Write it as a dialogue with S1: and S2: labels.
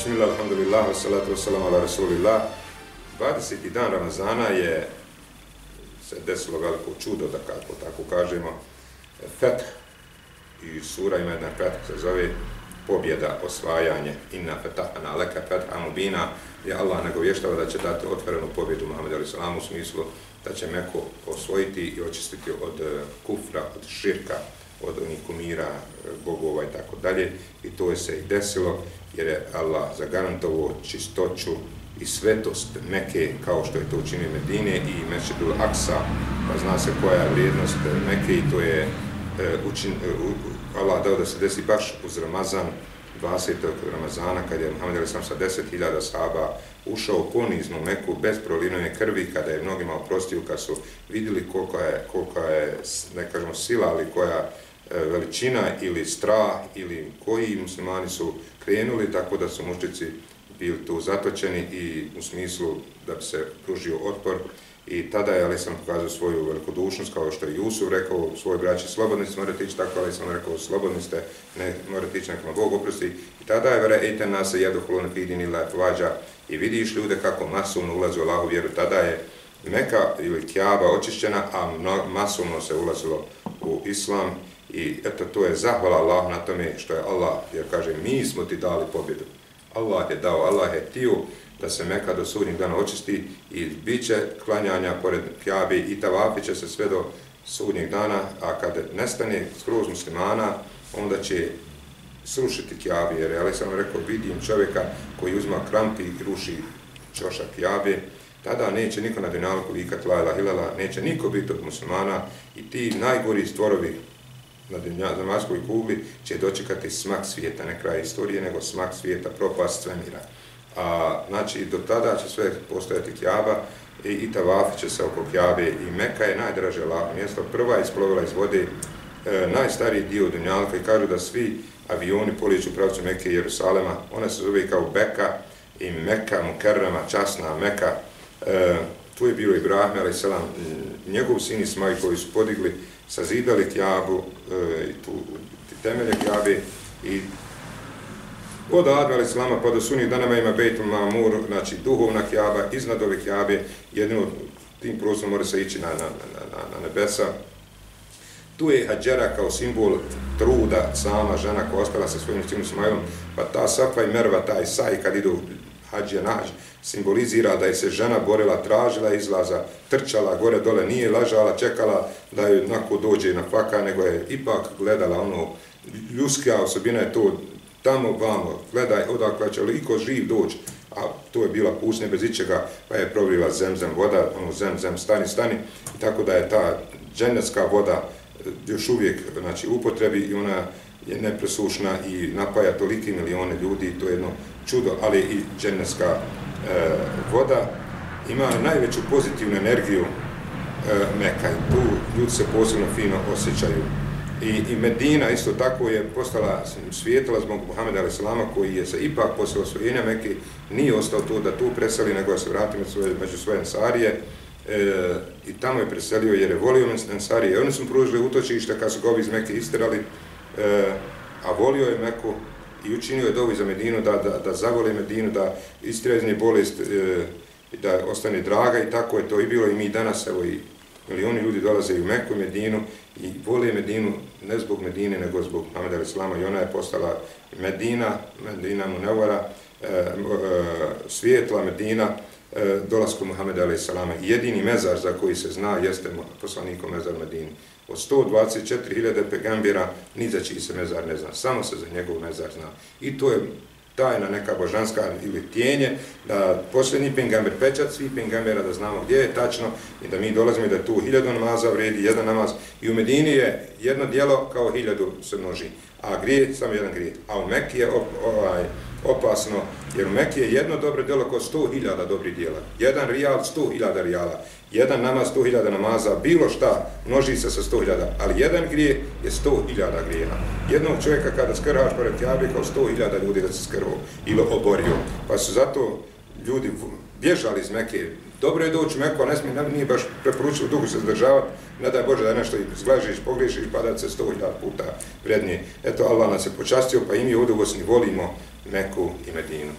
S1: Bismillah, alhamdulillah, salatu wassalamu ala rasulillah. 20. dan Ramazana je se desilo veliko čudo, da kako tako kažemo. Feth i sura ima jedna kratka se zove pobjeda, osvajanje, inna fetahana leka fetha mubina, je Allah nagovještava da će dati otvorenu pobjedu Muhammed Ali Salam u smislu da će Meku osvojiti i očistiti od eh, kufra, od širka, od onih kumira, bogova i tako dalje. I to je se i desilo jer je Allah zagarantovo čistoću i svetost Meke kao što je to učinio Medine i Mešidul Aksa, pa zna se koja je vrijednost Meke i to je e, učin, e, Allah dao da se desi baš uz Ramazan, 20. Ramazana, kad je Muhammed Ali sam sa 10.000 sahaba ušao u Meku bez prolivne krvi, kada je mnogima oprostio, kad su vidjeli koliko je, koliko je ne kažemo sila, ali koja E, veličina ili strah ili koji muslimani su krenuli, tako da su mušnici bili tu zatočeni i u smislu da bi se pružio otpor. I tada je, Alisam pokazao svoju velikodušnost, kao što je Jusuf rekao, svoj braći, slobodni ste, morate ići tako, ali sam rekao, slobodni ste, ne morate ići nekama Bog oprosti. I tada je, vere, ejte nas jedu hulone fidin ila vađa i vidiš ljude kako masovno ulaze u Allahu vjeru. Tada je Meka ili Kjaba očišćena, a masovno se ulazilo u Islam. I eto, to je zahvala Allah na tome što je Allah, jer kaže, mi smo ti dali pobjedu. Allah je dao, Allah je tio da se Meka do sudnjeg dana očisti i bit će klanjanja pored Kjabi i tavafi će se sve do sudnjeg dana, a kad nestane skroz muslimana, onda će srušiti Kjabi, jer ja sam rekao, vidim čovjeka koji uzma krampi i ruši čošak Kjabi, tada neće niko na dinalku vikat la ilaha ilala, neće niko biti od muslimana i ti najgori stvorovi na zemaljskoj kugli će dočekati smak svijeta, ne kraj istorije, nego smak svijeta, propast svemira. A, znači, do tada će sve postojati kjaba i, i tavafi će se oko kjabe i Meka je najdraže lako mjesto. Prva je isplovila iz vode e, najstariji dio Dunjalka i kažu da svi avioni poliču pravcu Mekke i Jerusalema. Ona se zove kao Beka i Meka, Mukerrama, časna Meka. E, tu je bilo Ibrahim, ali selam, njegov sin Ismaj koji su podigli sazidali kjabu, e, tu, temelje kjabe i od Adma ali selama pa do sunnih danama ima Bejtul Mamur, znači duhovna kjaba, iznad ove kjabe, jedino tim prostorom mora se ići na, na, na, na, na nebesa. Tu je Hadžera kao simbol truda, sama žena koja ostala sa svojim sinom Smajlom, pa ta Safa i Merva, taj Saj, kad idu Hadžija nađ, simbolizira da je se žena borila, tražila izlaza, trčala gore dole, nije lažala, čekala da je nako dođe na faka, nego je ipak gledala ono, ljuska osobina je to tamo vamo, gledaj odakle će li iko živ doći, a to je bila pusnja bez ičega, pa je provrila zem, zem, voda, ono zem, zem, stani, stani, i tako da je ta dženevska voda eh, još uvijek znači, upotrebi i ona je nepresušna i napaja toliki milione ljudi, to je jedno čudo, ali i dženevska e, voda ima najveću pozitivnu energiju e, Meka i tu ljudi se posebno fino osjećaju. I, I Medina isto tako je postala svijetla zbog Muhammeda a.s. koji je se ipak posle osvojenja Mekke nije ostao tu da tu preseli nego se vratio svoje, među svoje ensarije e, i tamo je preselio jer je volio ensarije. Oni su pružili utočište kad su ga ovi iz Mekke istirali, e, a volio je Meku i učinio je dovi za Medinu da, da, da zavole Medinu, da istrezni bolest, e, da ostane draga i tako je to i bilo. I mi danas, evo i milioni ljudi dolaze i u Meku Medinu i vole Medinu ne zbog Medine, nego zbog Muhammeda Islama. I ona je postala Medina, Medina Munevara, e, e, svijetla Medina, e, dolaskom Muhammeda alaih salama. Jedini mezar za koji se zna jeste poslanikom mezar Medini. Od 124.000 pegambira ni za čiji se mezar ne zna, samo se za njegov mezar zna. I to je tajna neka božanska ili tijenje, da posljednji pengamber pečat svih pengambera, da znamo gdje je tačno i da mi dolazimo i da tu hiljadu namaza vredi jedan namaz. I u Medini je jedno dijelo kao hiljadu se množi, a grije samo jedan grije. A u Mekki je ovaj, opasno, jer u Mekije je jedno dobro djelo kao sto hiljada dobrih djela. Jedan rijal, sto hiljada rijala jedan namaz 100.000 namaza, bilo šta, množi se sa 100.000, ali jedan grije je 100.000 grijeha. Jednog čovjeka kada skrhaš pored Kjabe kao 100.000 ljudi da se skrvo ili oborio. Pa su zato ljudi bježali iz Mekke. Dobro je doći u Meku, ne smije, nije baš preporučio dugo se zdržavati. Ne daj Bože da nešto zglažiš, pogriješiš, pa da se 100.000 puta vrednije. Eto, Allah nas je počastio, pa i mi ovdje u Bosni volimo Meku i Medinu.